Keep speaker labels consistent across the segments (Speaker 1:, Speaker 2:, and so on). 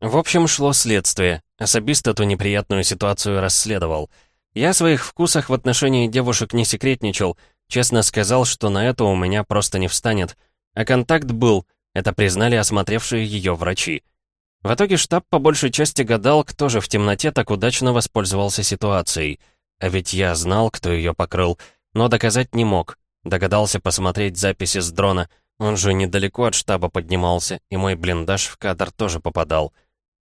Speaker 1: В общем, шло следствие. Особист эту неприятную ситуацию расследовал. Я о своих вкусах в отношении девушек не секретничал, честно сказал, что на это у меня просто не встанет. А контакт был, это признали осмотревшие ее врачи. В итоге штаб по большей части гадал, кто же в темноте так удачно воспользовался ситуацией. А ведь я знал, кто ее покрыл, но доказать не мог. Догадался посмотреть записи с дрона. Он же недалеко от штаба поднимался, и мой блиндаж в кадр тоже попадал.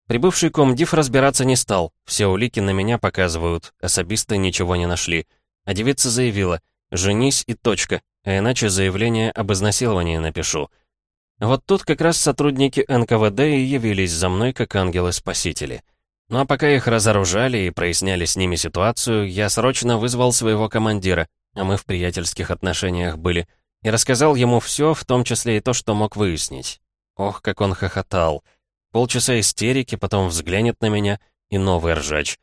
Speaker 1: Прибывший комдив разбираться не стал. Все улики на меня показывают, особисты ничего не нашли. А девица заявила «женись и точка», а иначе заявление об изнасиловании напишу. Вот тут как раз сотрудники НКВД и явились за мной как ангелы-спасители. Ну а пока их разоружали и проясняли с ними ситуацию, я срочно вызвал своего командира, а мы в приятельских отношениях были, и рассказал ему все, в том числе и то, что мог выяснить. Ох, как он хохотал. Полчаса истерики, потом взглянет на меня и новый ржач.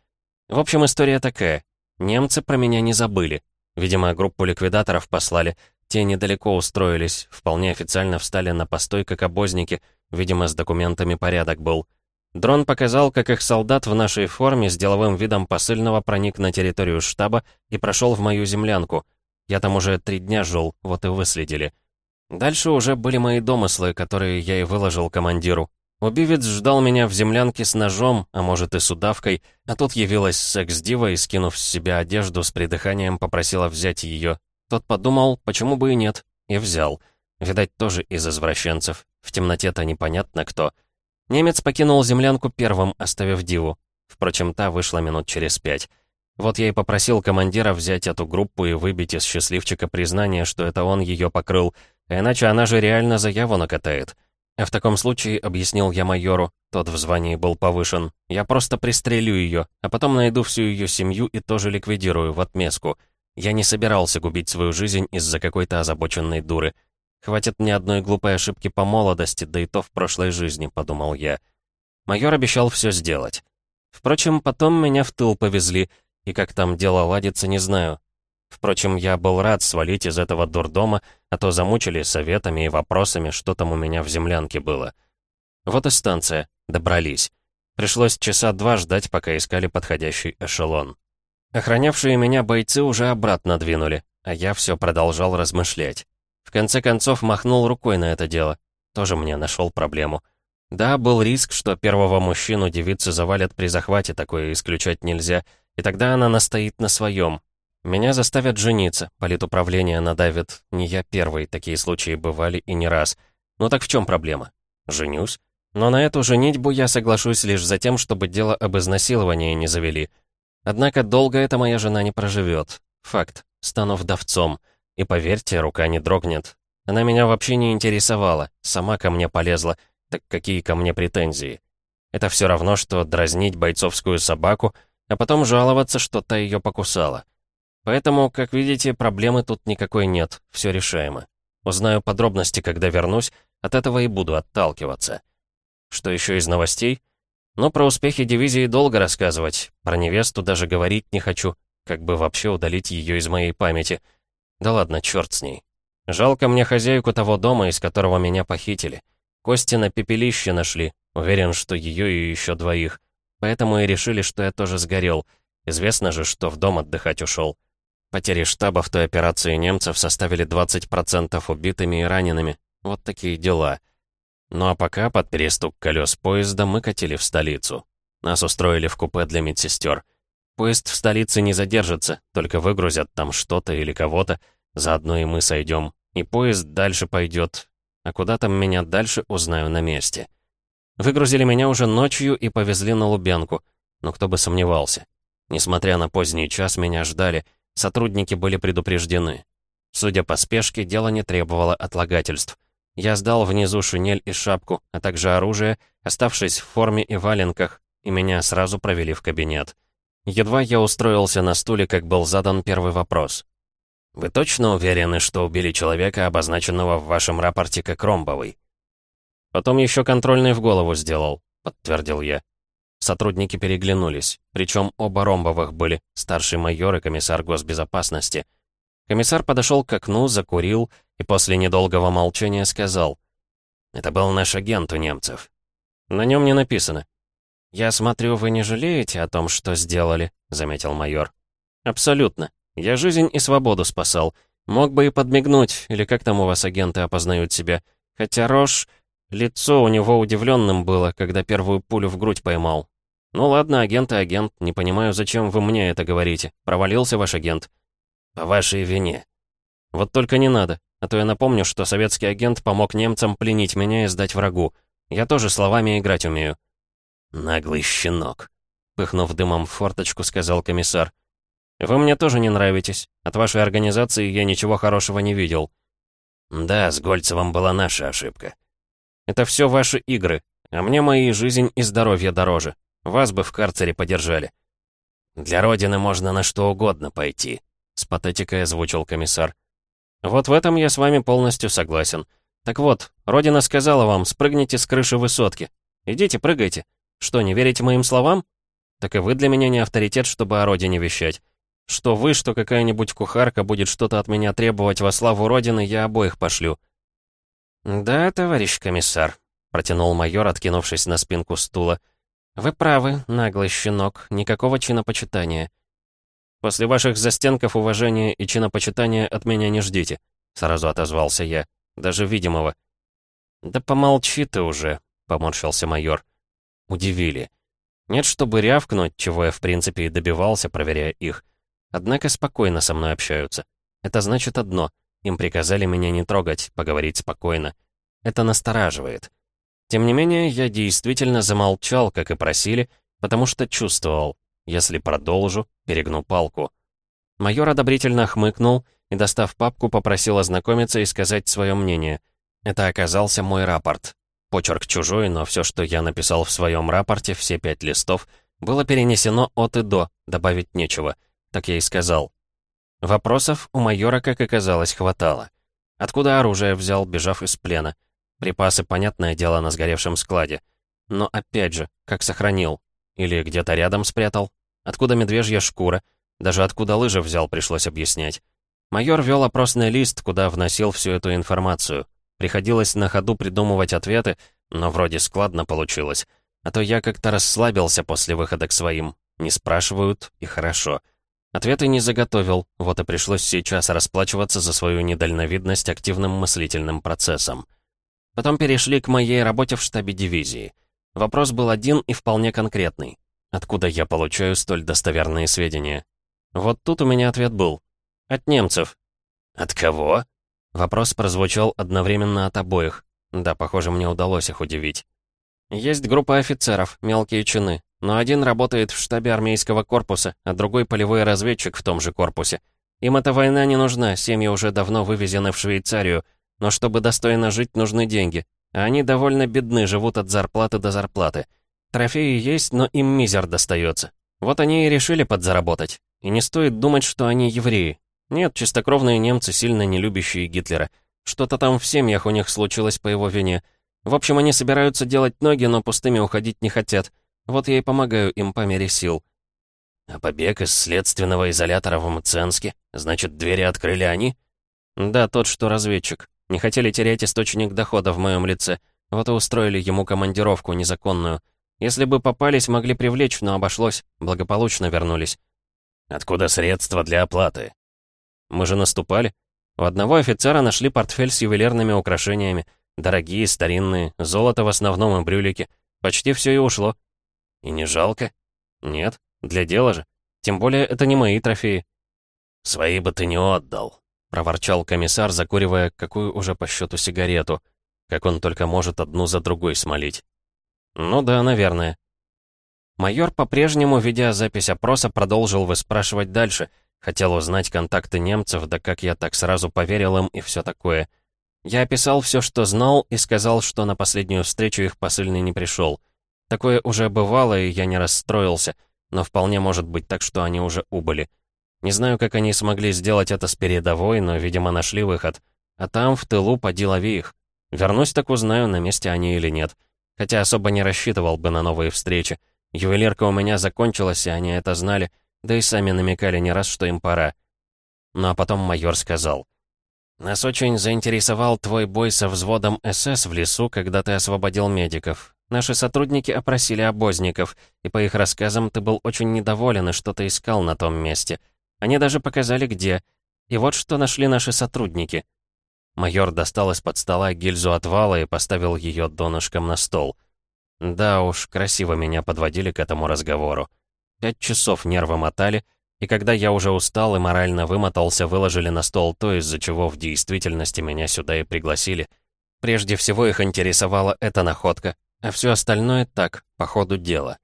Speaker 1: В общем, история такая. Немцы про меня не забыли. Видимо, группу ликвидаторов послали, те недалеко устроились, вполне официально встали на постой как обозники, видимо, с документами порядок был. Дрон показал, как их солдат в нашей форме с деловым видом посыльного проник на территорию штаба и прошел в мою землянку. Я там уже три дня жил, вот и выследили. Дальше уже были мои домыслы, которые я и выложил командиру. Убивец ждал меня в землянке с ножом, а может и с удавкой, а тут явилась секс-дива и, скинув с себя одежду, с придыханием попросила взять ее, тот подумал, почему бы и нет, и взял. Видать, тоже из извращенцев. В темноте-то непонятно кто. Немец покинул землянку первым, оставив Диву. Впрочем, та вышла минут через пять. Вот я и попросил командира взять эту группу и выбить из счастливчика признание, что это он ее покрыл, иначе она же реально заяву накатает. А в таком случае, объяснил я майору, тот в звании был повышен, я просто пристрелю ее, а потом найду всю ее семью и тоже ликвидирую в отместку — я не собирался губить свою жизнь из-за какой-то озабоченной дуры. Хватит мне одной глупой ошибки по молодости, да и то в прошлой жизни, подумал я. Майор обещал все сделать. Впрочем, потом меня в тыл повезли, и как там дело ладится, не знаю. Впрочем, я был рад свалить из этого дурдома, а то замучили советами и вопросами, что там у меня в землянке было. Вот и станция. Добрались. Пришлось часа два ждать, пока искали подходящий эшелон. Охранявшие меня бойцы уже обратно двинули, а я все продолжал размышлять. В конце концов махнул рукой на это дело. Тоже мне нашел проблему. Да, был риск, что первого мужчину девицы завалят при захвате, такое исключать нельзя, и тогда она настоит на своем. Меня заставят жениться, политуправление надавит. Не я первый, такие случаи бывали и не раз. Ну так в чем проблема? Женюсь? Но на эту женитьбу я соглашусь лишь за тем, чтобы дело об изнасиловании не завели — Однако долго эта моя жена не проживет. Факт. Стану вдовцом. И поверьте, рука не дрогнет. Она меня вообще не интересовала. Сама ко мне полезла. Так какие ко мне претензии? Это все равно, что дразнить бойцовскую собаку, а потом жаловаться, что та ее покусала. Поэтому, как видите, проблемы тут никакой нет, все решаемо. Узнаю подробности, когда вернусь, от этого и буду отталкиваться. Что еще из новостей? Но про успехи дивизии долго рассказывать. Про невесту даже говорить не хочу. Как бы вообще удалить ее из моей памяти. Да ладно, черт с ней. Жалко мне хозяйку того дома, из которого меня похитили. Кости на пепелище нашли. Уверен, что ее и еще двоих. Поэтому и решили, что я тоже сгорел. Известно же, что в дом отдыхать ушел. Потери штаба в той операции немцев составили 20% убитыми и ранеными. Вот такие дела. Ну а пока, под перестук колес поезда, мы катили в столицу. Нас устроили в купе для медсестер. Поезд в столице не задержится, только выгрузят там что-то или кого-то, заодно и мы сойдем. И поезд дальше пойдет. А куда там меня дальше, узнаю на месте. Выгрузили меня уже ночью и повезли на Лубянку. Но кто бы сомневался. Несмотря на поздний час, меня ждали. Сотрудники были предупреждены. Судя по спешке, дело не требовало отлагательств. Я сдал внизу шинель и шапку, а также оружие, оставшись в форме и валенках, и меня сразу провели в кабинет. Едва я устроился на стуле, как был задан первый вопрос. «Вы точно уверены, что убили человека, обозначенного в вашем рапорте как Ромбовый?» «Потом еще контрольный в голову сделал», — подтвердил я. Сотрудники переглянулись, причем оба Ромбовых были, старший майор и комиссар госбезопасности — Комиссар подошел к окну, закурил и после недолгого молчания сказал. «Это был наш агент у немцев». «На нем не написано. «Я смотрю, вы не жалеете о том, что сделали», — заметил майор. «Абсолютно. Я жизнь и свободу спасал. Мог бы и подмигнуть, или как там у вас агенты опознают себя. Хотя Рош... Лицо у него удивленным было, когда первую пулю в грудь поймал. «Ну ладно, агент и агент, не понимаю, зачем вы мне это говорите. Провалился ваш агент». «По вашей вине». «Вот только не надо, а то я напомню, что советский агент помог немцам пленить меня и сдать врагу. Я тоже словами играть умею».
Speaker 2: «Наглый щенок», — пыхнув дымом в форточку, сказал комиссар.
Speaker 1: «Вы мне тоже не нравитесь. От вашей организации я ничего хорошего не видел».
Speaker 2: «Да, с Гольцевым была наша ошибка».
Speaker 1: «Это все ваши игры, а мне мои жизнь и здоровье дороже. Вас бы в карцере подержали».
Speaker 2: «Для Родины можно на что угодно пойти», — с патетикой озвучил комиссар.
Speaker 1: «Вот в этом я с вами полностью согласен. Так вот, Родина сказала вам, спрыгните с крыши высотки. Идите, прыгайте. Что, не верите моим словам? Так и вы для меня не авторитет, чтобы о родине вещать. Что вы, что какая-нибудь кухарка будет что-то от меня требовать во славу Родины, я обоих пошлю».
Speaker 2: «Да, товарищ комиссар», — протянул майор, откинувшись на спинку стула. «Вы правы, наглый щенок, никакого чинопочитания».
Speaker 1: «После ваших застенков уважения и чинопочитания от меня не ждите», — сразу отозвался я, даже видимого.
Speaker 2: «Да помолчи ты уже», — поморщился майор удивили. Нет, чтобы рявкнуть, чего я в принципе и добивался, проверяя их. Однако спокойно со мной общаются. Это значит одно. Им приказали меня не трогать, поговорить спокойно. Это настораживает. Тем не менее, я действительно замолчал, как и просили, потому что чувствовал. Если продолжу, перегну палку. Майор одобрительно хмыкнул и, достав папку, попросил ознакомиться и сказать свое мнение. Это оказался мой рапорт. Почерк чужой, но все, что я написал в своем рапорте, все пять листов, было перенесено от и до, добавить нечего. Так я и сказал. Вопросов у майора, как оказалось, хватало. Откуда оружие взял, бежав из плена? Припасы, понятное дело, на сгоревшем складе. Но опять же, как сохранил? Или где-то рядом спрятал? Откуда медвежья шкура? Даже откуда лыжи взял, пришлось объяснять. Майор вел опросный лист, куда вносил всю эту информацию. Приходилось на ходу придумывать ответы, но вроде складно получилось. А то я как-то расслабился после выхода к своим. Не спрашивают, и хорошо. Ответы не заготовил, вот и пришлось сейчас расплачиваться за свою недальновидность активным мыслительным процессом. Потом перешли к моей работе в штабе дивизии. Вопрос был один и вполне конкретный. Откуда я получаю столь достоверные сведения? Вот тут у меня ответ был. От немцев. От кого?
Speaker 1: Вопрос прозвучал одновременно от обоих. Да, похоже, мне удалось их удивить. Есть группа офицеров, мелкие чины, но один работает в штабе армейского корпуса, а другой полевой разведчик в том же корпусе. Им эта война не нужна, семьи уже давно вывезены в Швейцарию, но чтобы достойно жить, нужны деньги. А они довольно бедны, живут от зарплаты до зарплаты. Трофеи есть, но им мизер достается. Вот они и решили подзаработать. И не стоит думать, что они евреи. Нет, чистокровные немцы, сильно не любящие Гитлера. Что-то там в семьях у них случилось по его вине. В общем, они собираются делать ноги, но пустыми уходить не хотят. Вот я и помогаю им по мере сил.
Speaker 2: А побег из следственного изолятора в Мценске? Значит, двери открыли они?
Speaker 1: Да, тот, что разведчик. Не хотели терять источник дохода в моем лице. Вот и устроили ему командировку незаконную. Если бы попались, могли привлечь, но обошлось. Благополучно вернулись.
Speaker 2: Откуда средства для оплаты?
Speaker 1: Мы же наступали. У одного офицера нашли портфель с ювелирными украшениями. Дорогие, старинные, золото в основном и брюлики. Почти все и ушло.
Speaker 2: И не жалко?
Speaker 1: Нет, для дела же. Тем более, это не мои трофеи.
Speaker 2: «Свои бы ты не отдал», — проворчал комиссар, закуривая какую уже по счету сигарету. Как он только может одну за другой смолить.
Speaker 1: «Ну да, наверное». Майор, по-прежнему, ведя запись опроса, продолжил выспрашивать дальше — Хотел узнать контакты немцев, да как я так сразу поверил им и все такое. Я описал все, что знал, и сказал, что на последнюю встречу их посыльный не пришел. Такое уже бывало, и я не расстроился, но вполне может быть так, что они уже убыли. Не знаю, как они смогли сделать это с передовой, но, видимо, нашли выход. А там, в тылу, поди лови их. Вернусь, так узнаю, на месте они или нет. Хотя особо не рассчитывал бы на новые встречи. Ювелирка у меня закончилась, и они это знали — да и сами намекали не раз, что им пора. Ну а потом майор сказал. «Нас очень заинтересовал твой бой со взводом СС в лесу, когда ты освободил медиков. Наши сотрудники опросили обозников, и по их рассказам ты был очень недоволен и что-то искал на том месте. Они даже показали, где. И вот что нашли наши сотрудники». Майор достал из-под стола гильзу отвала и поставил ее донышком на стол. Да уж, красиво меня подводили к этому разговору. Пять часов нервы мотали, и когда я уже устал и морально вымотался, выложили на стол то, из-за чего в действительности меня сюда и пригласили. Прежде всего их интересовала эта находка, а все остальное так, по ходу дела.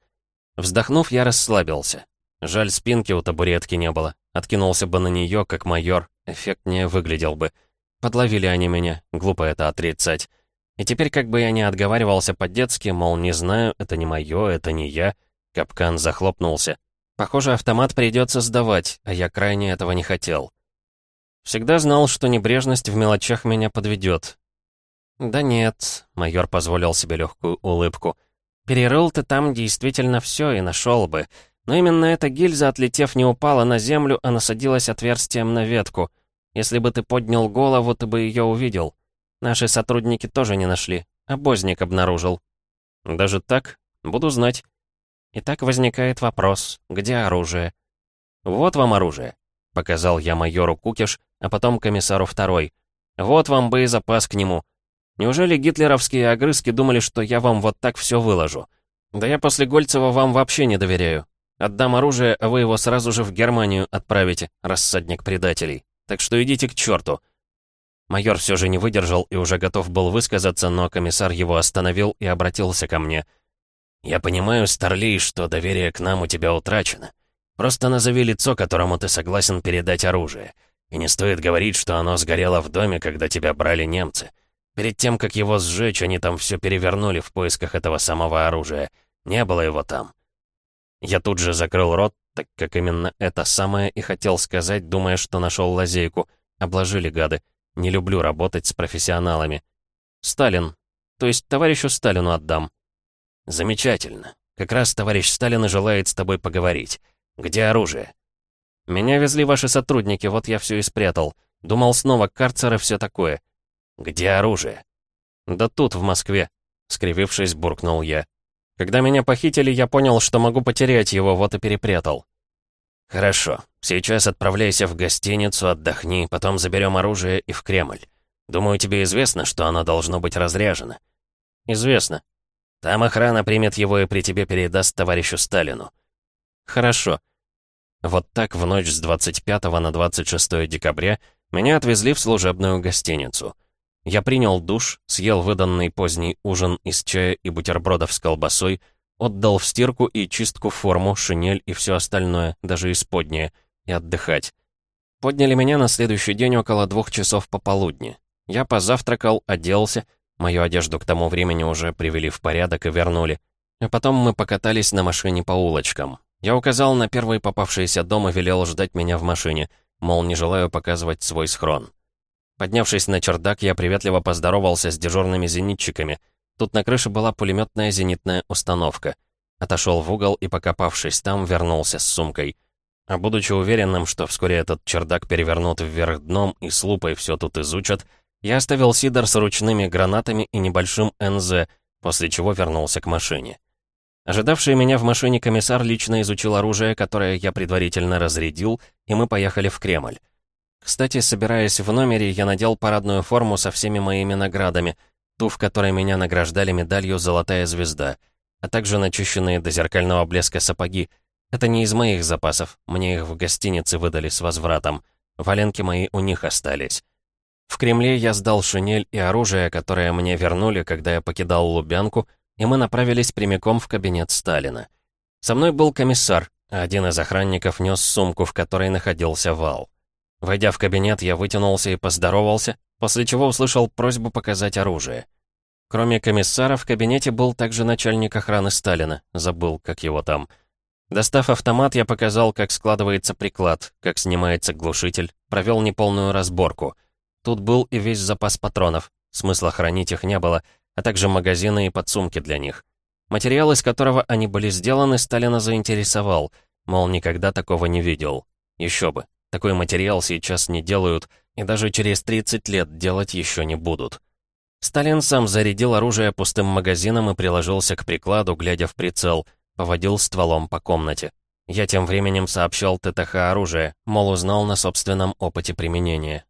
Speaker 1: Вздохнув, я расслабился. Жаль, спинки у табуретки не было. Откинулся бы на нее, как майор, эффектнее выглядел бы. Подловили они меня, глупо это отрицать. И теперь как бы я не отговаривался по-детски, мол, не знаю, это не мое, это не я, капкан захлопнулся. Похоже, автомат придется сдавать, а я крайне этого не хотел. Всегда знал, что небрежность в мелочах меня подведет. «Да нет», — майор позволил себе легкую улыбку. «Перерыл ты там действительно все и нашел бы. Но именно эта гильза, отлетев, не упала на землю, а насадилась отверстием на ветку. Если бы ты поднял голову, ты бы ее увидел. Наши сотрудники тоже не нашли. Обозник обнаружил. Даже так? Буду знать. И так возникает вопрос, где оружие? Вот вам оружие. Показал я майору Кукиш, а потом комиссару второй. Вот вам боезапас к нему. Неужели гитлеровские огрызки думали, что я вам вот так все выложу? Да я после Гольцева вам вообще не доверяю. Отдам оружие, а вы его сразу же в Германию отправите, рассадник предателей. Так что идите к черту. Майор все же не выдержал и уже готов был высказаться, но комиссар его остановил и обратился ко мне. «Я понимаю, Старлей, что доверие к нам у тебя утрачено. Просто назови лицо, которому ты согласен передать оружие. И не стоит говорить, что оно сгорело в доме, когда тебя брали немцы. Перед тем, как его сжечь, они там все перевернули в поисках этого самого оружия. Не было его там». Я тут же закрыл рот, так как именно это самое и хотел сказать, думая, что нашел лазейку. Обложили гады. Не люблю работать с профессионалами. Сталин. То есть товарищу Сталину отдам. Замечательно. Как раз товарищ Сталин и желает с тобой поговорить. Где оружие? Меня везли ваши сотрудники, вот я все и спрятал. Думал снова карцер и все такое. Где оружие? Да тут, в Москве. Скривившись, буркнул я. Когда меня похитили, я понял, что могу потерять его, вот и перепрятал. «Хорошо. Сейчас отправляйся в гостиницу, отдохни, потом заберем оружие и в Кремль. Думаю, тебе известно, что оно должно быть разряжено». «Известно. Там охрана примет его и при тебе передаст товарищу Сталину». «Хорошо». Вот так в ночь с 25 на 26 декабря меня отвезли в служебную гостиницу. Я принял душ, съел выданный поздний ужин из чая и бутербродов с колбасой, Отдал в стирку и чистку форму, шинель и все остальное, даже исподнее, и отдыхать. Подняли меня на следующий день около двух часов пополудни. Я позавтракал, оделся, мою одежду к тому времени уже привели в порядок и вернули. А потом мы покатались на машине по улочкам. Я указал на первый попавшийся дом и велел ждать меня в машине, мол, не желаю показывать свой схрон. Поднявшись на чердак, я приветливо поздоровался с дежурными зенитчиками — Тут на крыше была пулеметная зенитная установка. Отошел в угол и, покопавшись там, вернулся с сумкой. А будучи уверенным, что вскоре этот чердак перевернут вверх дном и с лупой все тут изучат, я оставил Сидор с ручными гранатами и небольшим НЗ, после чего вернулся к машине. Ожидавший меня в машине комиссар лично изучил оружие, которое я предварительно разрядил, и мы поехали в Кремль. Кстати, собираясь в номере, я надел парадную форму со всеми моими наградами — ту, в которой меня награждали медалью «Золотая звезда», а также начищенные до зеркального блеска сапоги. Это не из моих запасов, мне их в гостинице выдали с возвратом. Валенки мои у них остались. В Кремле я сдал шинель и оружие, которое мне вернули, когда я покидал Лубянку, и мы направились прямиком в кабинет Сталина. Со мной был комиссар, а один из охранников нес сумку, в которой находился вал. Войдя в кабинет, я вытянулся и поздоровался, после чего услышал просьбу показать оружие. Кроме комиссара, в кабинете был также начальник охраны Сталина, забыл, как его там. Достав автомат, я показал, как складывается приклад, как снимается глушитель, провел неполную разборку. Тут был и весь запас патронов, смысла хранить их не было, а также магазины и подсумки для них. Материал, из которого они были сделаны, Сталина заинтересовал, мол, никогда такого не видел. Еще бы, такой материал сейчас не делают, и даже через 30 лет делать еще не будут. Сталин сам зарядил оружие пустым магазином и приложился к прикладу, глядя в прицел, поводил стволом по комнате. Я тем временем сообщал ТТХ оружие, мол, узнал на собственном опыте применения.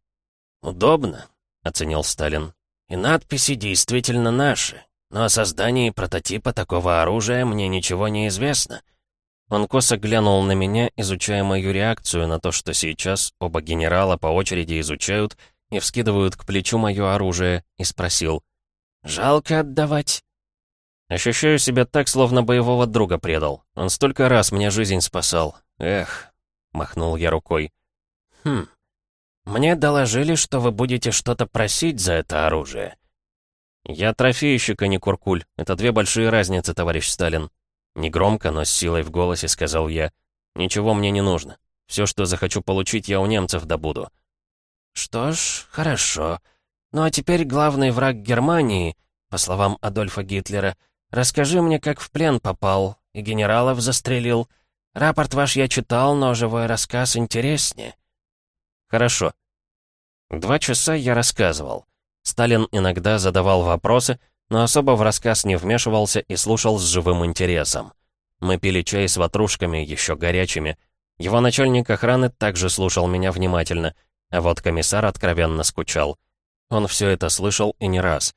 Speaker 1: «Удобно», — оценил Сталин. «И надписи действительно наши, но о создании прототипа такого оружия мне ничего не известно». Он косо глянул на меня, изучая мою реакцию на то, что сейчас оба генерала по очереди изучают и вскидывают к плечу мое оружие, и спросил. «Жалко отдавать?» Ощущаю себя так, словно боевого друга предал. Он столько раз мне жизнь спасал. Эх, махнул я рукой. Хм, мне доложили, что вы будете что-то просить за это оружие. Я трофейщик, а не куркуль. Это две большие разницы, товарищ Сталин. Негромко, но с силой в голосе сказал я. Ничего мне не нужно. Все, что захочу получить, я у немцев добуду. Что ж, хорошо. Ну а теперь главный враг Германии, по словам Адольфа Гитлера, расскажи мне, как в плен попал и генералов застрелил. Рапорт ваш я читал, но живой рассказ интереснее. Хорошо. Два часа я рассказывал. Сталин иногда задавал вопросы, но особо в рассказ не вмешивался и слушал с живым интересом. Мы пили чай с ватрушками, еще горячими. Его начальник охраны также слушал меня внимательно — а вот комиссар откровенно скучал. Он все это слышал и не раз.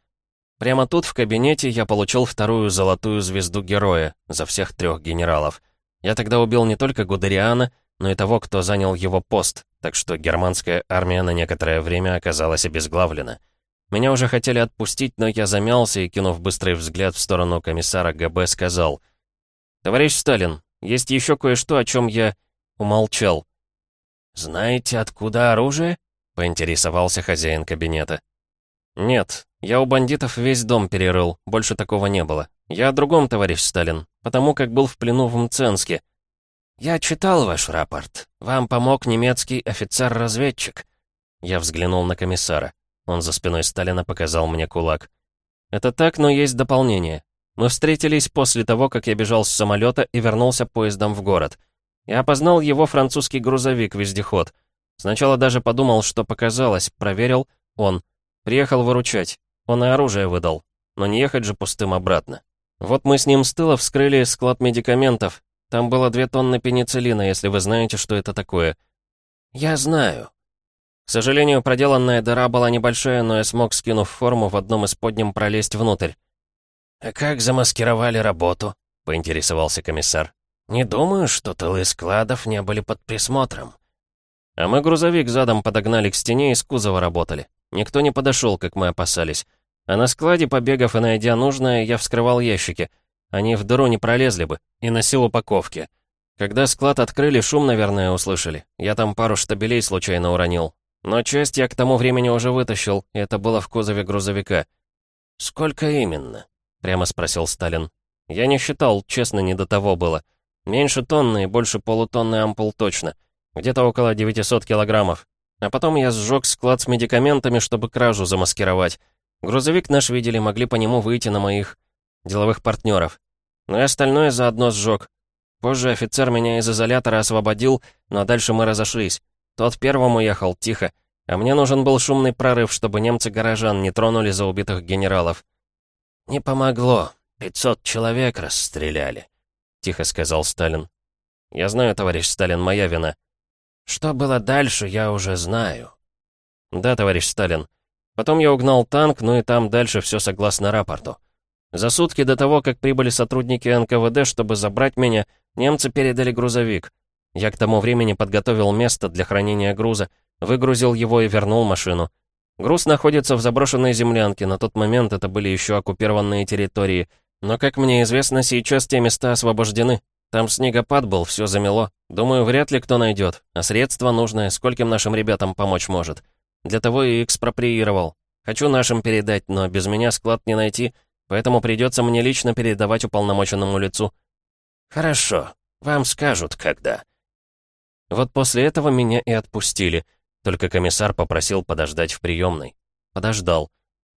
Speaker 1: Прямо тут, в кабинете, я получил вторую золотую звезду героя за всех трех генералов. Я тогда убил не только Гудериана, но и того, кто занял его пост, так что германская армия на некоторое время оказалась обезглавлена. Меня уже хотели отпустить, но я замялся и, кинув быстрый взгляд в сторону комиссара ГБ, сказал, «Товарищ Сталин, есть еще кое-что, о чем я умолчал. «Знаете, откуда оружие?» — поинтересовался хозяин кабинета. «Нет, я у бандитов весь дом перерыл, больше такого не было. Я о другом, товарищ Сталин, потому как был в плену в Мценске. Я читал ваш рапорт. Вам помог немецкий офицер-разведчик». Я взглянул на комиссара. Он за спиной Сталина показал мне кулак. «Это так, но есть дополнение. Мы встретились после того, как я бежал с самолета и вернулся поездом в город». Я опознал его французский грузовик-вездеход. Сначала даже подумал, что показалось, проверил, он. Приехал выручать. Он и оружие выдал. Но не ехать же пустым обратно. Вот мы с ним с тыла вскрыли склад медикаментов. Там было две тонны пенициллина, если вы знаете, что это такое. Я знаю. К сожалению, проделанная дыра была небольшая, но я смог, скинув форму, в одном из подням пролезть внутрь. «А как замаскировали работу?» — поинтересовался комиссар. «Не думаю, что тылы складов не были под присмотром». А мы грузовик задом подогнали к стене и с кузова работали. Никто не подошел, как мы опасались. А на складе, побегав и найдя нужное, я вскрывал ящики. Они в дыру не пролезли бы, и носил упаковки. Когда склад открыли, шум, наверное, услышали. Я там пару штабелей случайно уронил. Но часть я к тому времени уже вытащил, и это было в кузове грузовика. «Сколько именно?» — прямо спросил Сталин. Я не считал, честно, не до того было. Меньше тонны и больше полутонны ампул точно. Где-то около 900 килограммов. А потом я сжег склад с медикаментами, чтобы кражу замаскировать. Грузовик наш видели, могли по нему выйти на моих деловых партнеров. Но и остальное заодно сжег. Позже офицер меня из изолятора освободил, но дальше мы разошлись. Тот первым уехал, тихо. А мне нужен был шумный прорыв, чтобы немцы горожан не тронули за убитых генералов. Не помогло. 500 человек расстреляли тихо сказал Сталин. «Я знаю, товарищ Сталин, моя вина». «Что было дальше, я уже знаю». «Да, товарищ Сталин. Потом я угнал танк, ну и там дальше все согласно рапорту. За сутки до того, как прибыли сотрудники НКВД, чтобы забрать меня, немцы передали грузовик. Я к тому времени подготовил место для хранения груза, выгрузил его и вернул машину. Груз находится в заброшенной землянке, на тот момент это были еще оккупированные территории — но, как мне известно, сейчас те места освобождены. Там снегопад был, все замело. Думаю, вряд ли кто найдет. А средство нужное, скольким нашим ребятам помочь может. Для того и экспроприировал. Хочу нашим передать, но без меня склад не найти, поэтому придется мне лично передавать уполномоченному лицу. Хорошо, вам скажут, когда. Вот после этого меня и отпустили. Только комиссар попросил подождать в приемной. Подождал.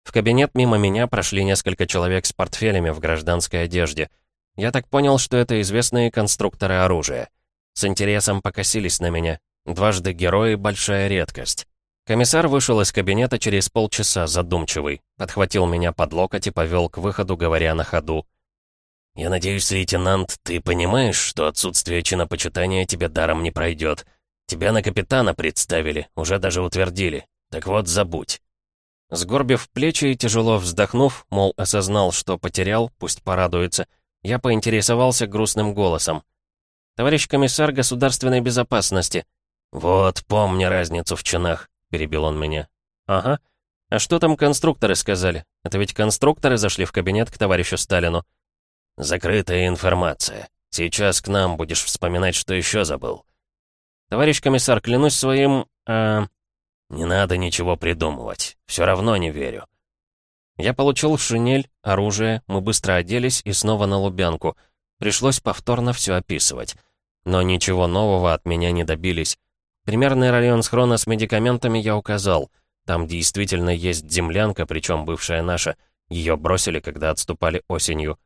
Speaker 1: В кабинет мимо меня прошли несколько человек с портфелями в гражданской одежде. Я так понял, что это известные конструкторы оружия. С интересом покосились на меня. Дважды герои — большая редкость. Комиссар вышел из кабинета через полчаса, задумчивый, подхватил меня под локоть и повел к выходу, говоря на ходу. «Я надеюсь, лейтенант, ты понимаешь, что отсутствие чинопочитания тебе даром не пройдет. Тебя на капитана представили, уже даже утвердили. Так вот, забудь». Сгорбив плечи и тяжело вздохнув, мол, осознал, что потерял, пусть порадуется, я поинтересовался грустным голосом. «Товарищ комиссар государственной безопасности». «Вот, помни разницу в чинах», — перебил он меня. «Ага. А что там конструкторы сказали? Это ведь конструкторы зашли в кабинет к товарищу Сталину». «Закрытая информация. Сейчас к нам будешь вспоминать, что еще забыл». «Товарищ комиссар, клянусь своим... Э, «Не надо ничего придумывать. Все равно не верю». Я получил шинель, оружие, мы быстро оделись и снова на Лубянку. Пришлось повторно все описывать. Но ничего нового от меня не добились. Примерный район схрона с медикаментами я указал. Там действительно есть землянка, причем бывшая наша. Ее бросили, когда отступали осенью.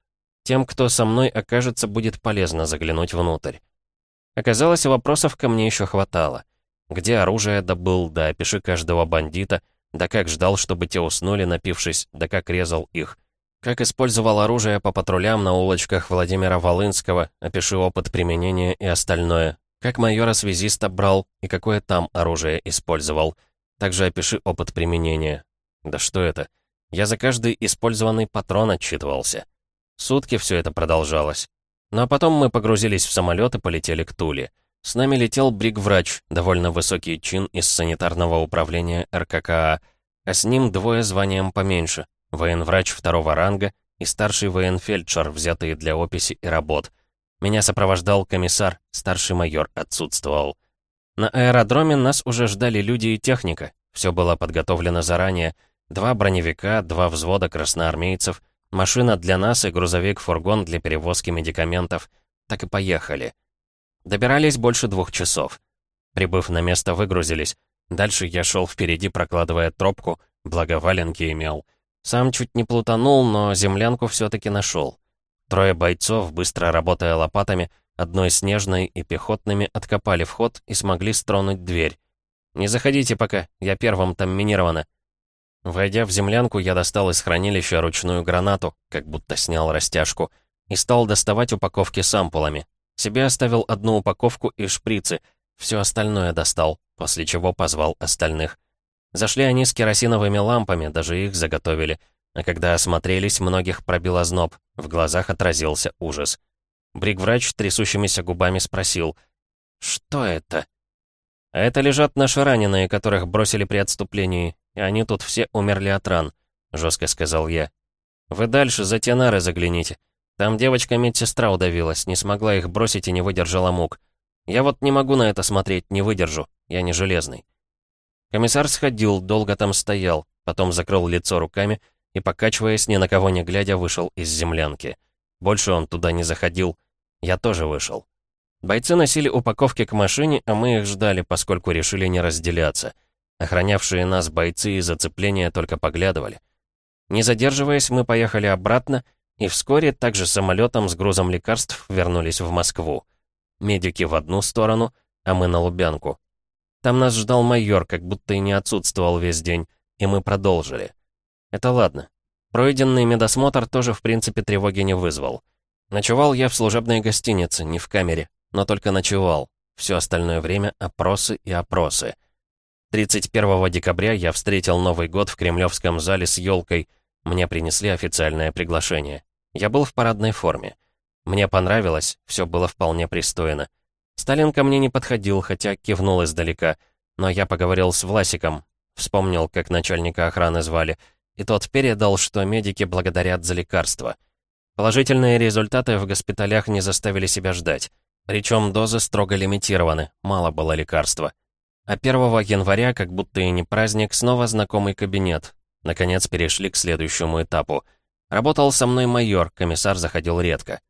Speaker 1: Тем, кто со мной окажется, будет полезно заглянуть внутрь. Оказалось, вопросов ко мне еще хватало. Где оружие добыл, да опиши каждого бандита, да как ждал, чтобы те уснули, напившись, да как резал их. Как использовал оружие по патрулям на улочках Владимира Волынского, опиши опыт применения и остальное. Как майора-связиста брал и какое там оружие использовал. Также опиши опыт применения. Да что это? Я за каждый использованный патрон отчитывался. Сутки все это продолжалось. Ну а потом мы погрузились в самолет и полетели к Туле. С нами летел бриг-врач, довольно высокий чин из санитарного управления РККА, а с ним двое званием поменьше, военврач второго ранга и старший военфельдшер, взятые для описи и работ. Меня сопровождал комиссар, старший майор отсутствовал. На аэродроме нас уже ждали люди и техника, все было подготовлено заранее. Два броневика, два взвода красноармейцев, машина для нас и грузовик-фургон для перевозки медикаментов. Так и поехали. Добирались больше двух часов. Прибыв на место, выгрузились. Дальше я шел впереди, прокладывая тропку, благо валенки имел. Сам чуть не плутанул, но землянку все-таки нашел. Трое бойцов, быстро работая лопатами, одной снежной и пехотными, откопали вход и смогли стронуть дверь. «Не заходите пока, я первым там минировано». Войдя в землянку, я достал из хранилища ручную гранату, как будто снял растяжку, и стал доставать упаковки с ампулами. Себе оставил одну упаковку и шприцы, все остальное достал, после чего позвал остальных. Зашли они с керосиновыми лампами, даже их заготовили. А когда осмотрелись, многих пробил озноб, в глазах отразился ужас. Бригврач трясущимися губами спросил, «Что это?» «А это лежат наши раненые, которых бросили при отступлении, они тут все умерли от ран», — жестко сказал я. «Вы дальше за те нары загляните. Там девочка-медсестра удавилась, не смогла их бросить и не выдержала мук. Я вот не могу на это смотреть, не выдержу. Я не железный. Комиссар сходил, долго там стоял, потом закрыл лицо руками и, покачиваясь, ни на кого не глядя, вышел из землянки. Больше он туда не заходил. Я тоже вышел. Бойцы носили упаковки к машине, а мы их ждали, поскольку решили не разделяться. Охранявшие нас бойцы из зацепления только поглядывали. Не задерживаясь, мы поехали обратно, и вскоре также самолетом с грузом лекарств вернулись в Москву. Медики в одну сторону, а мы на Лубянку. Там нас ждал майор, как будто и не отсутствовал весь день, и мы продолжили. Это ладно. Пройденный медосмотр тоже в принципе тревоги не вызвал. Ночевал я в служебной гостинице, не в камере, но только ночевал. Все остальное время опросы и опросы. 31 декабря я встретил Новый год в Кремлевском зале с елкой. Мне принесли официальное приглашение. Я был в парадной форме. Мне понравилось, все было вполне пристойно. Сталин ко мне не подходил, хотя кивнул издалека. Но я поговорил с Власиком, вспомнил, как начальника охраны звали, и тот передал, что медики благодарят за лекарства. Положительные результаты в госпиталях не заставили себя ждать. Причем дозы строго лимитированы, мало было лекарства. А 1 января, как будто и не праздник, снова знакомый кабинет. Наконец перешли к следующему этапу — Работал со мной майор, комиссар заходил редко.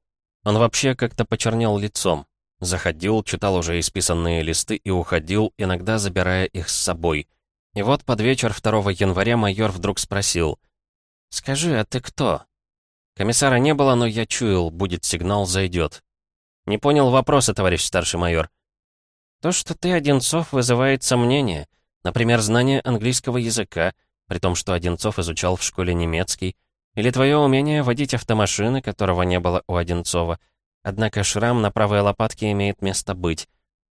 Speaker 1: Он вообще как-то почернел лицом. Заходил, читал уже исписанные листы и уходил, иногда забирая их с собой. И вот под вечер 2 января майор вдруг спросил. «Скажи, а ты кто?» Комиссара не было, но я чуял, будет сигнал, зайдет. «Не понял вопроса, товарищ старший майор». «То, что ты Одинцов, вызывает сомнения. Например, знание английского языка, при том, что Одинцов изучал в школе немецкий, или твое умение водить автомашины, которого не было у Одинцова. Однако шрам на правой лопатке имеет место быть.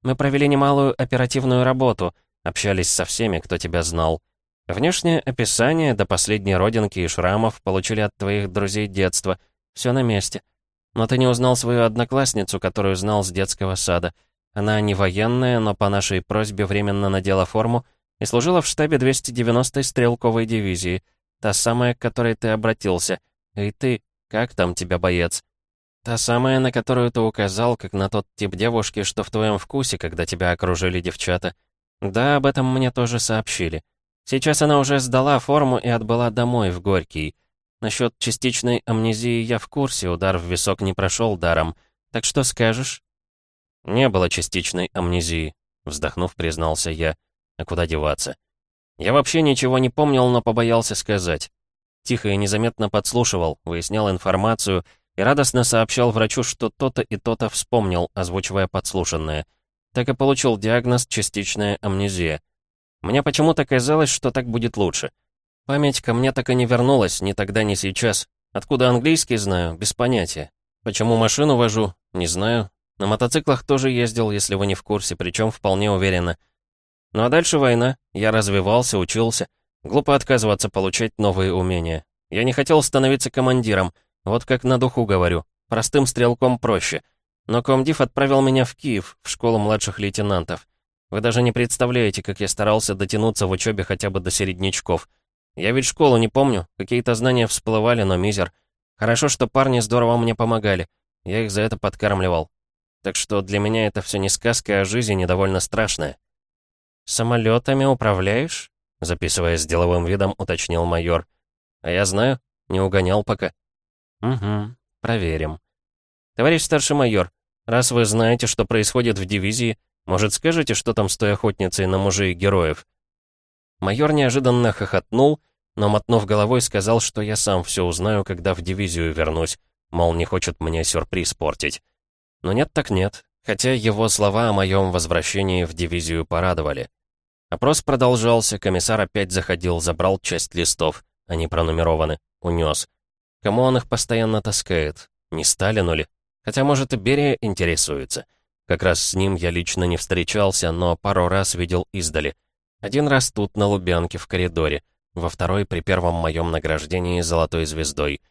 Speaker 1: Мы провели немалую оперативную работу, общались со всеми, кто тебя знал. Внешнее описание до последней родинки и шрамов получили от твоих друзей детства. Все на месте. Но ты не узнал свою одноклассницу, которую знал с детского сада. Она не военная, но по нашей просьбе временно надела форму и служила в штабе 290-й стрелковой дивизии, та самая, к которой ты обратился. И ты, как там тебя, боец? Та самая, на которую ты указал, как на тот тип девушки, что в твоем вкусе, когда тебя окружили девчата. Да, об этом мне тоже сообщили. Сейчас она уже сдала форму и отбыла домой, в Горький. Насчет частичной амнезии я в курсе, удар в висок не прошел даром. Так что скажешь?» «Не было частичной амнезии», — вздохнув, признался я. «А куда деваться?» Я вообще ничего не помнил, но побоялся сказать. Тихо и незаметно подслушивал, выяснял информацию и радостно сообщал врачу, что то-то и то-то вспомнил, озвучивая подслушанное. Так и получил диагноз «частичная амнезия». Мне почему-то казалось, что так будет лучше. Память ко мне так и не вернулась, ни тогда, ни сейчас. Откуда английский знаю, без понятия. Почему машину вожу, не знаю. На мотоциклах тоже ездил, если вы не в курсе, причем вполне уверенно. Ну а дальше война, я развивался, учился. Глупо отказываться получать новые умения. Я не хотел становиться командиром, вот как на духу говорю. Простым стрелком проще. Но комдив отправил меня в Киев, в школу младших лейтенантов. Вы даже не представляете, как я старался дотянуться в учебе хотя бы до середнячков. Я ведь школу не помню, какие-то знания всплывали, но мизер. Хорошо, что парни здорово мне помогали. Я их за это подкармливал. Так что для меня это все не сказка, а жизнь недовольно страшная. «Самолетами управляешь?» Записывая с деловым видом, уточнил майор. «А я знаю, не угонял пока». «Угу, проверим». «Товарищ старший майор, раз вы знаете, что происходит в дивизии, может, скажете, что там с той охотницей на мужей героев?» Майор неожиданно хохотнул, но, мотнув головой, сказал, что я сам все узнаю, когда в дивизию вернусь, мол, не хочет мне сюрприз портить. Но нет так нет, хотя его слова о моем возвращении в дивизию порадовали. Опрос продолжался, комиссар опять заходил, забрал часть листов, они пронумерованы, унес. Кому он их постоянно таскает? Не Сталину ли? Хотя, может, и Берия интересуется. Как раз с ним я лично не встречался, но пару раз видел издали — один раз тут, на Лубянке, в коридоре, во второй при первом моем награждении золотой звездой.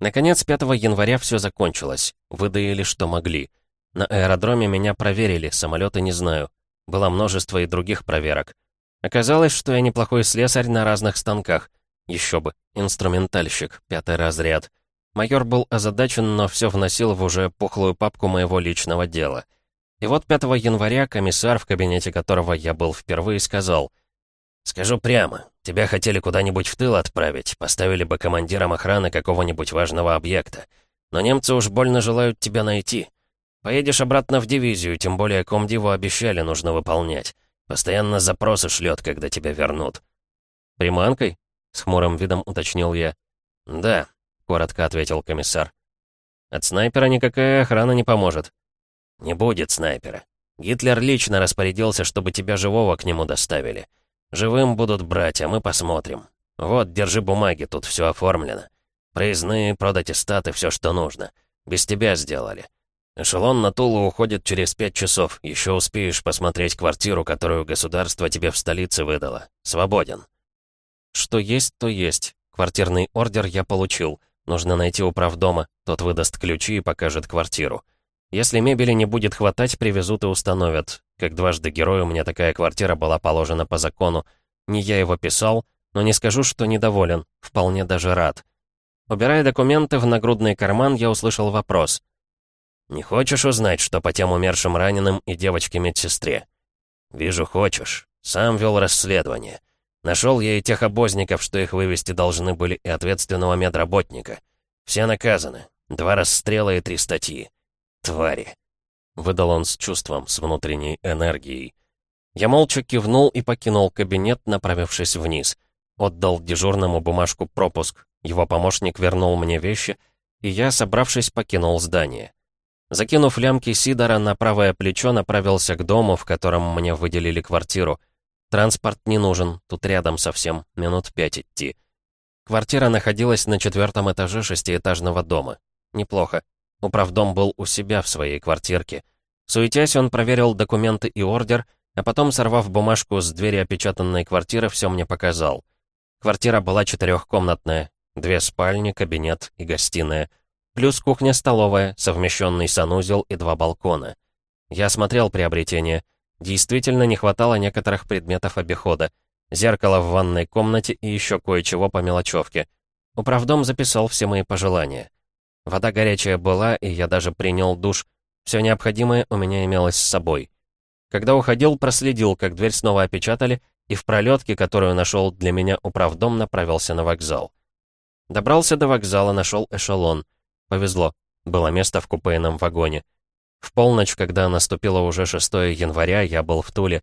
Speaker 1: Наконец, 5 января все закончилось. Выдаили, что могли. На аэродроме меня проверили, самолеты не знаю. Было множество и других проверок. Оказалось, что я неплохой слесарь на разных станках. Еще бы, инструментальщик, пятый разряд. Майор был озадачен, но все вносил в уже пухлую папку моего личного дела — и вот 5 января комиссар, в кабинете которого я был впервые, сказал, «Скажу прямо, тебя хотели куда-нибудь в тыл отправить, поставили бы командиром охраны какого-нибудь важного объекта. Но немцы уж больно желают тебя найти. Поедешь обратно в дивизию, тем более комдиву обещали нужно выполнять. Постоянно запросы шлет, когда тебя вернут». «Приманкой?» — с хмурым видом уточнил я. «Да», — коротко ответил комиссар. «От снайпера никакая охрана не поможет». «Не будет снайпера. Гитлер лично распорядился, чтобы тебя живого к нему доставили. Живым будут брать, а мы посмотрим. Вот, держи бумаги, тут все оформлено. Проездные, продатистаты, все, что нужно. Без тебя сделали. Эшелон на Тулу уходит через пять часов. Еще успеешь посмотреть квартиру, которую государство тебе в столице выдало. Свободен». «Что есть, то есть. Квартирный ордер я получил. Нужно найти управдома. Тот выдаст ключи и покажет квартиру. Если мебели не будет хватать, привезут и установят. Как дважды герою, мне такая квартира была положена по закону. Не я его писал, но не скажу, что недоволен, вполне даже рад. Убирая документы в нагрудный карман, я услышал вопрос. «Не хочешь узнать, что по тем умершим раненым и девочке-медсестре?» «Вижу, хочешь. Сам вел расследование. Нашел я и тех обозников, что их вывести должны были, и ответственного медработника. Все наказаны. Два расстрела и три статьи. «Твари!» — выдал он с чувством, с внутренней энергией. Я молча кивнул и покинул кабинет, направившись вниз. Отдал дежурному бумажку пропуск. Его помощник вернул мне вещи, и я, собравшись, покинул здание. Закинув лямки Сидора на правое плечо, направился к дому, в котором мне выделили квартиру. Транспорт не нужен, тут рядом совсем, минут пять идти. Квартира находилась на четвертом этаже шестиэтажного дома. Неплохо. Управдом был у себя в своей квартирке. Суетясь, он проверил документы и ордер, а потом, сорвав бумажку с двери опечатанной квартиры, все мне показал. Квартира была четырехкомнатная, две спальни, кабинет и гостиная, плюс кухня-столовая, совмещенный санузел и два балкона. Я смотрел приобретение. Действительно не хватало некоторых предметов обихода. Зеркало в ванной комнате и еще кое-чего по мелочевке. Управдом записал все мои пожелания. Вода горячая была, и я даже принял душ. Все необходимое у меня имелось с собой. Когда уходил, проследил, как дверь снова опечатали, и в пролетке, которую нашел для меня управдом, направился на вокзал. Добрался до вокзала, нашел эшелон. Повезло, было место в купейном вагоне. В полночь, когда наступило уже 6 января, я был в Туле.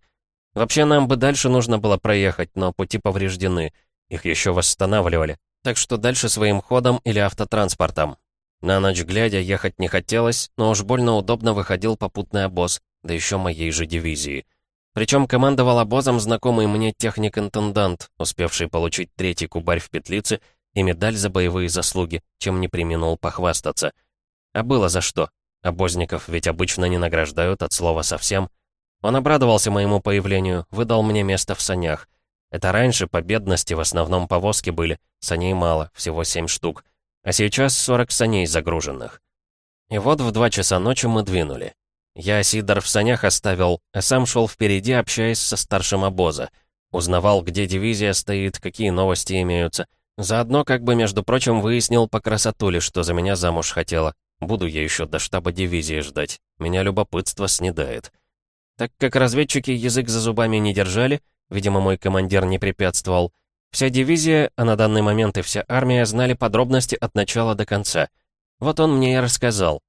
Speaker 1: Вообще нам бы дальше нужно было проехать, но пути повреждены. Их еще восстанавливали. Так что дальше своим ходом или автотранспортом. На ночь глядя, ехать не хотелось, но уж больно удобно выходил попутный обоз да еще моей же дивизии. Причем командовал обозом знакомый мне техник-интендант, успевший получить третий кубарь в петлице и медаль за боевые заслуги, чем не применул похвастаться. А было за что. Обозников ведь обычно не награждают от слова совсем. Он обрадовался моему появлению, выдал мне место в санях. Это раньше по бедности в основном повозки были, саней мало, всего семь штук. А сейчас 40 саней загруженных. И вот в два часа ночи мы двинули. Я Сидор в санях оставил, а сам шел впереди, общаясь со старшим обоза. Узнавал, где дивизия стоит, какие новости имеются. Заодно, как бы, между прочим, выяснил по красотуле, что за меня замуж хотела. Буду я еще до штаба дивизии ждать. Меня любопытство снедает. Так как разведчики язык за зубами не держали, видимо, мой командир не препятствовал, вся дивизия, а на данный момент и вся армия знали подробности от начала до конца. Вот он мне и рассказал.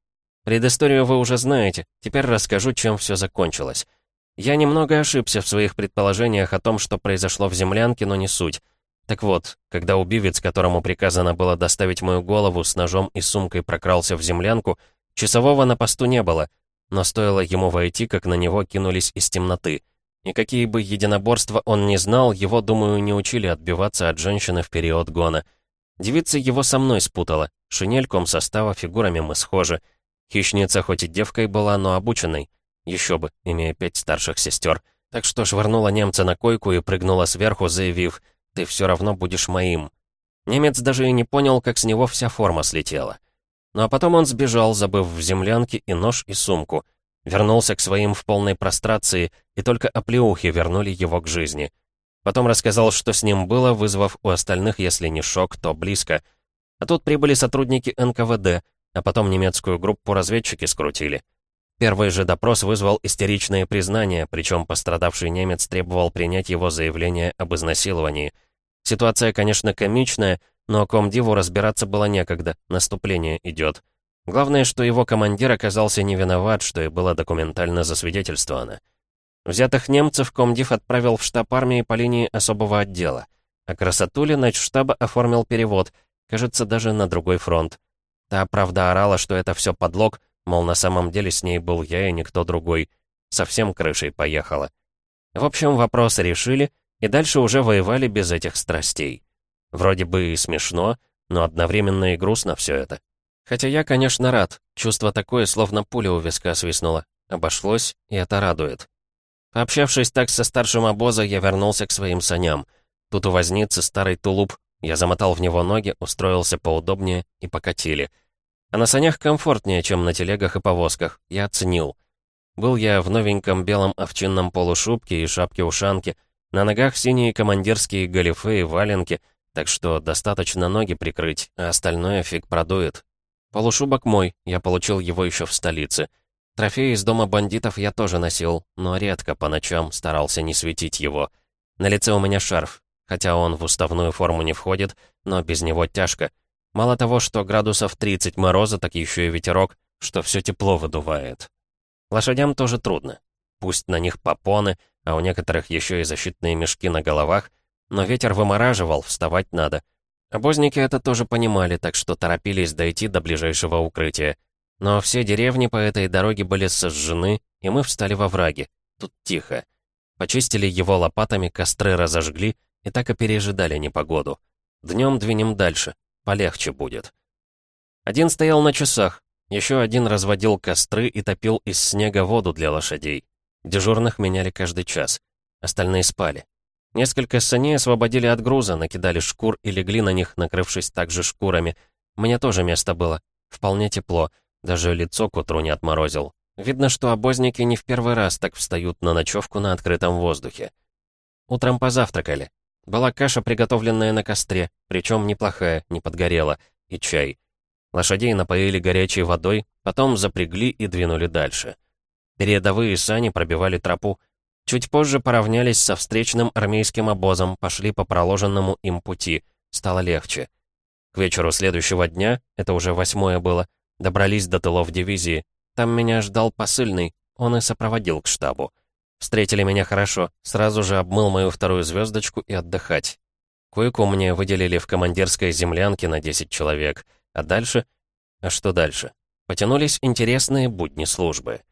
Speaker 1: Предысторию вы уже знаете, теперь расскажу, чем все закончилось. Я немного ошибся в своих предположениях о том, что произошло в землянке, но не суть. Так вот, когда убивец, которому приказано было доставить мою голову с ножом и сумкой прокрался в землянку, часового на посту не было, но стоило ему войти, как на него кинулись из темноты. Никакие бы единоборства он не знал, его, думаю, не учили отбиваться от женщины в период гона. Девица его со мной спутала, шинельком состава фигурами мы схожи — Хищница хоть и девкой была, но обученной. Еще бы, имея пять старших сестер. Так что швырнула немца на койку и прыгнула сверху, заявив «Ты все равно будешь моим». Немец даже и не понял, как с него вся форма слетела. Ну а потом он сбежал, забыв в землянке и нож, и сумку. Вернулся к своим в полной прострации, и только оплеухи вернули его к жизни. Потом рассказал, что с ним было, вызвав у остальных, если не шок, то близко. А тут прибыли сотрудники НКВД, а потом немецкую группу разведчики скрутили. Первый же допрос вызвал истеричные признания, причем пострадавший немец требовал принять его заявление об изнасиловании. Ситуация, конечно, комичная, но комдиву разбираться было некогда, наступление идет. Главное, что его командир оказался не виноват, что и было документально засвидетельствовано. Взятых немцев комдив отправил в штаб армии по линии особого отдела. А красотуле штаба оформил перевод, кажется, даже на другой фронт. Та, правда, орала, что это все подлог, мол, на самом деле с ней был я и никто другой. Совсем крышей поехала. В общем, вопросы решили, и дальше уже воевали без этих страстей. Вроде бы и смешно, но одновременно и грустно все это. Хотя я, конечно, рад. Чувство такое, словно пуля у виска свистнула. Обошлось, и это радует. Пообщавшись так со старшим обоза, я вернулся к своим саням. Тут у возницы старый тулуп, я замотал в него ноги, устроился поудобнее и покатили. А на санях комфортнее, чем на телегах и повозках. Я оценил. Был я в новеньком белом овчинном полушубке и шапке-ушанке, на ногах синие командирские галифе и валенки, так что достаточно ноги прикрыть, а остальное фиг продует. Полушубок мой, я получил его еще в столице. Трофей из дома бандитов я тоже носил, но редко по ночам старался не светить его. На лице у меня шарф, хотя он в уставную форму не входит, но без него тяжко. Мало того, что градусов 30 мороза, так еще и ветерок, что все тепло выдувает. Лошадям тоже трудно. Пусть на них попоны, а у некоторых еще и защитные мешки на головах, но ветер вымораживал, вставать надо. Обозники это тоже понимали, так что торопились дойти до ближайшего укрытия. Но все деревни по этой дороге были сожжены, и мы встали во враге. Тут тихо. Почистили его лопатами, костры разожгли и так и пережидали непогоду. Днем двинем дальше, полегче будет. Один стоял на часах, еще один разводил костры и топил из снега воду для лошадей. Дежурных меняли каждый час. Остальные спали. Несколько саней освободили от груза, накидали шкур и легли на них, накрывшись также шкурами. Мне тоже место было. Вполне тепло. Даже лицо к утру не отморозил. Видно, что обозники не в первый раз так встают на ночевку на открытом воздухе. Утром позавтракали. Была каша, приготовленная на костре, причем неплохая, не подгорела, и чай. Лошадей напоили горячей водой, потом запрягли и двинули дальше. Передовые сани пробивали тропу. Чуть позже поравнялись со встречным армейским обозом, пошли по проложенному им пути. Стало легче. К вечеру следующего дня, это уже восьмое было, добрались до тылов дивизии. Там меня ждал посыльный, он и сопроводил к штабу. Встретили меня хорошо, сразу же обмыл мою вторую звездочку и отдыхать. Койку мне выделили в командирской землянке на 10 человек — а дальше? А что дальше? Потянулись интересные будни службы.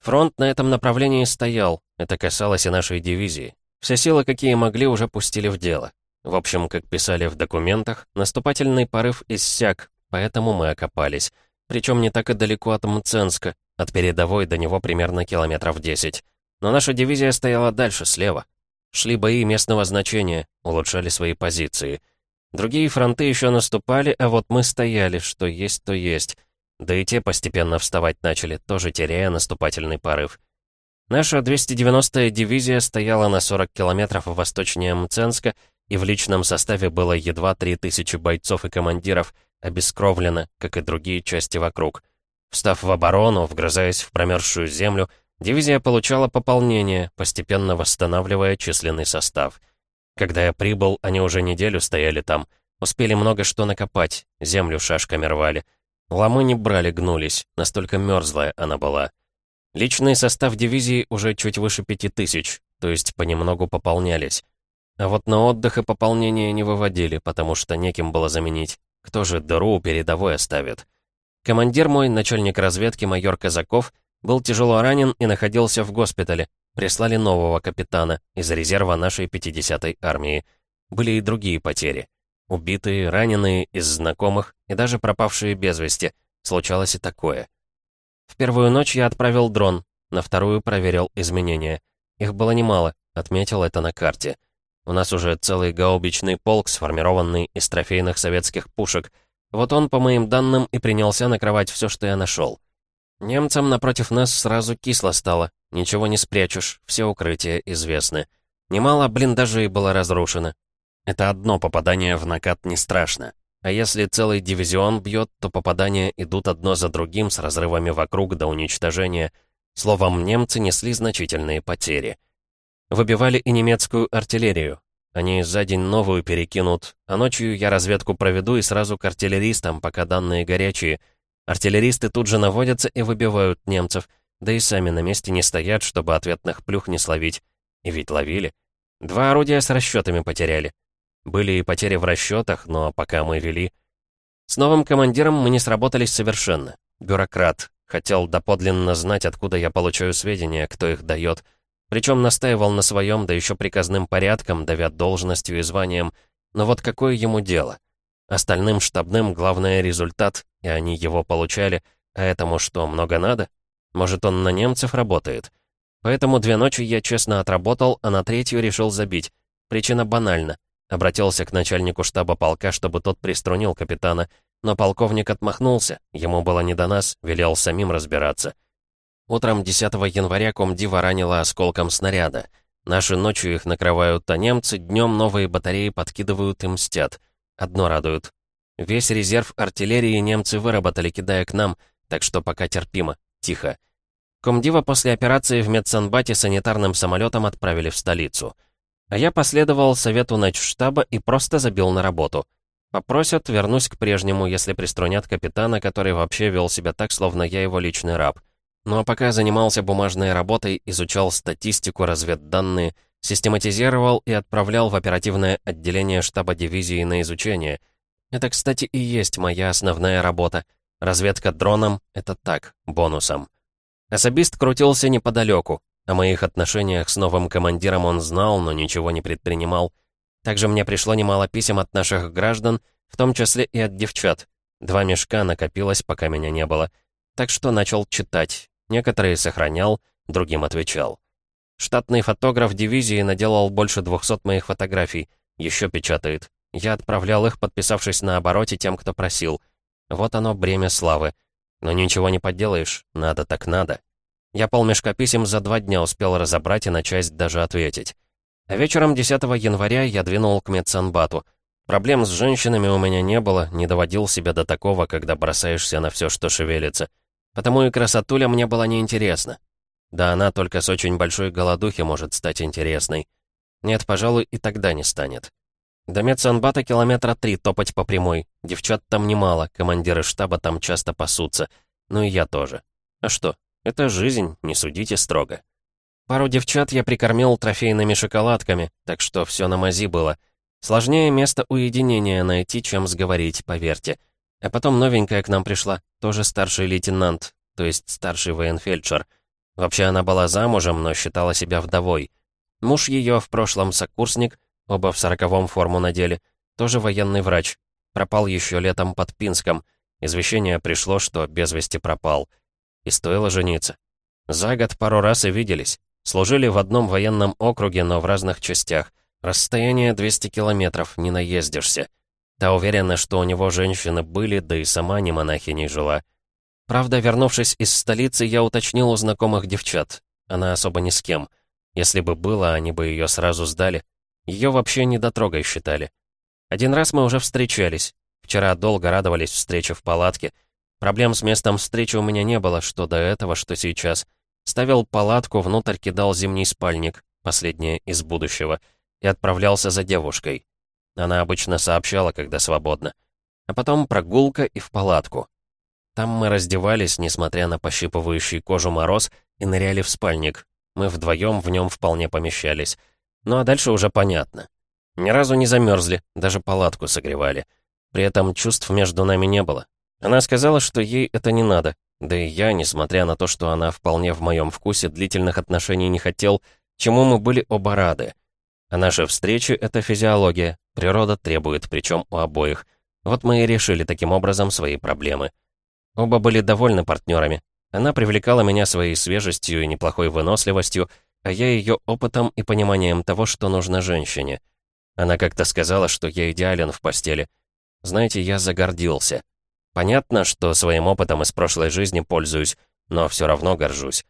Speaker 1: Фронт на этом направлении стоял, это касалось и нашей дивизии. Все силы, какие могли, уже пустили в дело. В общем, как писали в документах, наступательный порыв иссяк, поэтому мы окопались. Причем не так и далеко от Мценска, от передовой до него примерно километров 10. Но наша дивизия стояла дальше, слева. Шли бои местного значения, улучшали свои позиции — Другие фронты еще наступали, а вот мы стояли, что есть, то есть. Да и те постепенно вставать начали, тоже теряя наступательный порыв. Наша 290-я дивизия стояла на 40 километров восточнее Мценска, и в личном составе было едва 3000 бойцов и командиров, обескровлено, как и другие части вокруг. Встав в оборону, вгрызаясь в промерзшую землю, дивизия получала пополнение, постепенно восстанавливая численный состав — когда я прибыл, они уже неделю стояли там. Успели много что накопать, землю шашками рвали. Ломы не брали, гнулись, настолько мерзлая она была. Личный состав дивизии уже чуть выше пяти тысяч, то есть понемногу пополнялись. А вот на отдых и пополнение не выводили, потому что неким было заменить. Кто же дыру передовой оставит? Командир мой, начальник разведки майор Казаков, был тяжело ранен и находился в госпитале, Прислали нового капитана из резерва нашей 50-й армии. Были и другие потери. Убитые, раненые из знакомых и даже пропавшие без вести. Случалось и такое. В первую ночь я отправил дрон, на вторую проверил изменения. Их было немало, отметил это на карте. У нас уже целый гаубичный полк, сформированный из трофейных советских пушек. Вот он, по моим данным, и принялся накрывать все, что я нашел. Немцам напротив нас сразу кисло стало. Ничего не спрячешь, все укрытия известны. Немало блиндажей было разрушено. Это одно попадание в накат не страшно. А если целый дивизион бьет, то попадания идут одно за другим с разрывами вокруг до уничтожения. Словом, немцы несли значительные потери. Выбивали и немецкую артиллерию. Они за день новую перекинут, а ночью я разведку проведу и сразу к артиллеристам, пока данные горячие — Артиллеристы тут же наводятся и выбивают немцев, да и сами на месте не стоят, чтобы ответных плюх не словить. И ведь ловили. Два орудия с расчетами потеряли. Были и потери в расчетах, но пока мы вели... С новым командиром мы не сработались совершенно. Бюрократ. Хотел доподлинно знать, откуда я получаю сведения, кто их дает. Причем настаивал на своем, да еще приказным порядком, давя должностью и званием. Но вот какое ему дело? Остальным штабным главное результат, и они его получали, а этому что, много надо? Может, он на немцев работает? Поэтому две ночи я честно отработал, а на третью решил забить. Причина банальна. Обратился к начальнику штаба полка, чтобы тот приструнил капитана, но полковник отмахнулся, ему было не до нас, велел самим разбираться. Утром 10 января комдива ранила осколком снаряда. Наши ночью их накрывают, а немцы днем новые батареи подкидывают и мстят. Одно радует. Весь резерв артиллерии немцы выработали, кидая к нам, так что пока терпимо, тихо. Комдива после операции в медсанбате санитарным самолетом отправили в столицу. А я последовал совету штаба и просто забил на работу. Попросят, вернусь к прежнему, если приструнят капитана, который вообще вел себя так, словно я его личный раб. Ну а пока занимался бумажной работой, изучал статистику, разведданные, систематизировал и отправлял в оперативное отделение штаба дивизии на изучение. Это, кстати, и есть моя основная работа. Разведка дроном — это так, бонусом. Особист крутился неподалеку. О моих отношениях с новым командиром он знал, но ничего не предпринимал. Также мне пришло немало писем от наших граждан, в том числе и от девчат. Два мешка накопилось, пока меня не было. Так что начал читать. Некоторые сохранял, другим отвечал. Штатный фотограф дивизии наделал больше 200 моих фотографий. Еще печатает. Я отправлял их, подписавшись на обороте тем, кто просил. Вот оно, бремя славы. Но ничего не поделаешь, надо так надо. Я полмешка писем за два дня успел разобрать и на часть даже ответить. А вечером 10 января я двинул к медсанбату. Проблем с женщинами у меня не было, не доводил себя до такого, когда бросаешься на все, что шевелится. Потому и красотуля мне была неинтересна. Да она только с очень большой голодухи может стать интересной. Нет, пожалуй, и тогда не станет. До медсанбата километра три топать по прямой. Девчат там немало, командиры штаба там часто пасутся. Ну и я тоже. А что, это жизнь, не судите строго. Пару девчат я прикормил трофейными шоколадками, так что все на мази было. Сложнее место уединения найти, чем сговорить, поверьте. А потом новенькая к нам пришла, тоже старший лейтенант, то есть старший военфельдшер. Вообще она была замужем, но считала себя вдовой. Муж ее в прошлом сокурсник, оба в сороковом форму надели, тоже военный врач. Пропал еще летом под Пинском. Извещение пришло, что без вести пропал. И стоило жениться. За год пару раз и виделись. Служили в одном военном округе, но в разных частях. Расстояние 200 километров, не наездишься. Та уверена, что у него женщины были, да и сама не монахиней жила. Правда, вернувшись из столицы, я уточнил у знакомых девчат. Она особо ни с кем. Если бы было, они бы ее сразу сдали. Ее вообще недотрогой считали. Один раз мы уже встречались. Вчера долго радовались встрече в палатке. Проблем с местом встречи у меня не было, что до этого, что сейчас. Ставил палатку, внутрь кидал зимний спальник, последнее из будущего, и отправлялся за девушкой. Она обычно сообщала, когда свободно. А потом прогулка и в палатку. Там мы раздевались, несмотря на пощипывающий кожу мороз, и ныряли в спальник. Мы вдвоем в нем вполне помещались. Ну а дальше уже понятно. Ни разу не замерзли, даже палатку согревали. При этом чувств между нами не было. Она сказала, что ей это не надо. Да и я, несмотря на то, что она вполне в моем вкусе, длительных отношений не хотел, чему мы были оба рады. А наши встречи — это физиология, природа требует, причем у обоих. Вот мы и решили таким образом свои проблемы. Оба были довольны партнерами. Она привлекала меня своей свежестью и неплохой выносливостью, а я ее опытом и пониманием того, что нужно женщине. Она как-то сказала, что я идеален в постели. Знаете, я загордился. Понятно, что своим опытом из прошлой жизни пользуюсь, но все равно горжусь.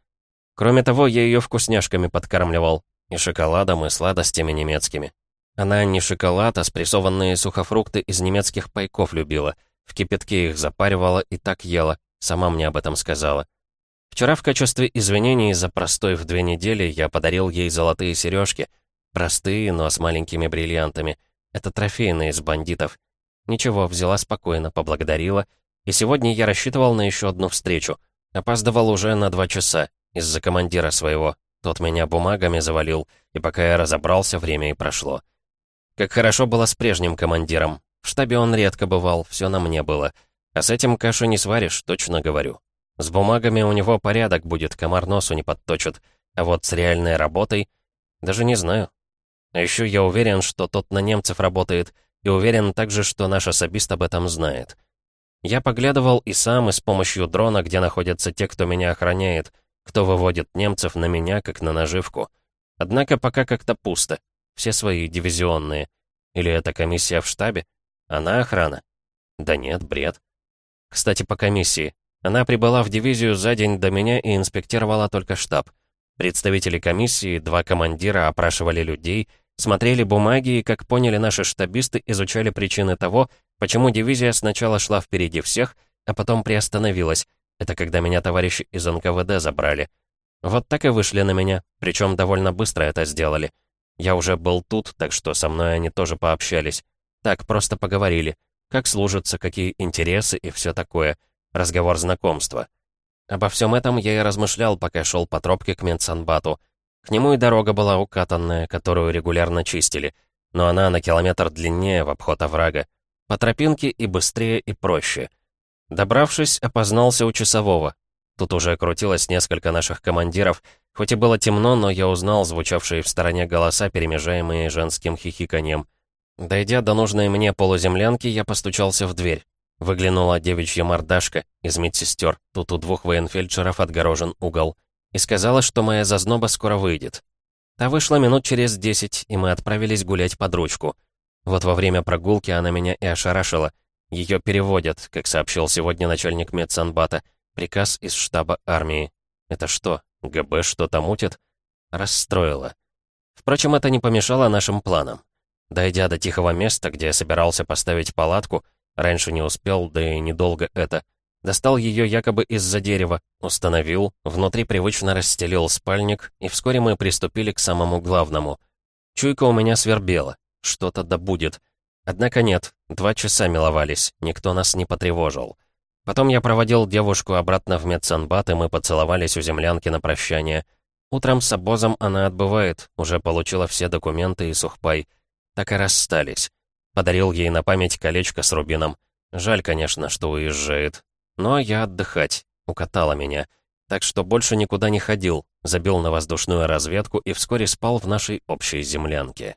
Speaker 1: Кроме того, я ее вкусняшками подкармливал, и шоколадом, и сладостями немецкими. Она не шоколад, а спрессованные сухофрукты из немецких пайков любила — в кипятке их запаривала и так ела, сама мне об этом сказала. Вчера в качестве извинений за простой в две недели я подарил ей золотые сережки. Простые, но с маленькими бриллиантами. Это трофейные из бандитов. Ничего, взяла спокойно, поблагодарила. И сегодня я рассчитывал на еще одну встречу. Опаздывал уже на два часа, из-за командира своего. Тот меня бумагами завалил, и пока я разобрался, время и прошло. Как хорошо было с прежним командиром. В штабе он редко бывал, все на мне было. А с этим кашу не сваришь, точно говорю. С бумагами у него порядок будет, комар носу не подточит. А вот с реальной работой... Даже не знаю. А еще я уверен, что тот на немцев работает, и уверен также, что наш особист об этом знает. Я поглядывал и сам, и с помощью дрона, где находятся те, кто меня охраняет, кто выводит немцев на меня, как на наживку. Однако пока как-то пусто. Все свои дивизионные. Или это комиссия в штабе? Она охрана? Да нет, бред. Кстати, по комиссии. Она прибыла в дивизию за день до меня и инспектировала только штаб. Представители комиссии, два командира опрашивали людей, смотрели бумаги и, как поняли наши штабисты, изучали причины того, почему дивизия сначала шла впереди всех, а потом приостановилась. Это когда меня товарищи из НКВД забрали. Вот так и вышли на меня, причем довольно быстро это сделали. Я уже был тут, так что со мной они тоже пообщались. Так, просто поговорили. Как служатся, какие интересы и все такое. Разговор знакомства. Обо всем этом я и размышлял, пока шел по тропке к Менсанбату. К нему и дорога была укатанная, которую регулярно чистили. Но она на километр длиннее в обход оврага. По тропинке и быстрее, и проще. Добравшись, опознался у часового. Тут уже крутилось несколько наших командиров, Хоть и было темно, но я узнал звучавшие в стороне голоса, перемежаемые женским хихиканьем. Дойдя до нужной мне полуземлянки, я постучался в дверь. Выглянула девичья мордашка из медсестер, тут у двух военфельдшеров отгорожен угол, и сказала, что моя зазноба скоро выйдет. Та вышла минут через десять, и мы отправились гулять под ручку. Вот во время прогулки она меня и ошарашила. Ее переводят, как сообщил сегодня начальник медсанбата, приказ из штаба армии. Это что, ГБ что-то мутит? Расстроила. Впрочем, это не помешало нашим планам. Дойдя до тихого места, где я собирался поставить палатку, раньше не успел, да и недолго это, достал ее якобы из-за дерева, установил, внутри привычно расстелил спальник, и вскоре мы приступили к самому главному. Чуйка у меня свербела, что-то да будет. Однако нет, два часа миловались, никто нас не потревожил. Потом я проводил девушку обратно в медсанбат, и мы поцеловались у землянки на прощание. Утром с обозом она отбывает, уже получила все документы и сухпай так и расстались. Подарил ей на память колечко с рубином. Жаль, конечно, что уезжает. Но я отдыхать. Укатала меня. Так что больше никуда не ходил. Забил на воздушную разведку и вскоре спал в нашей общей землянке.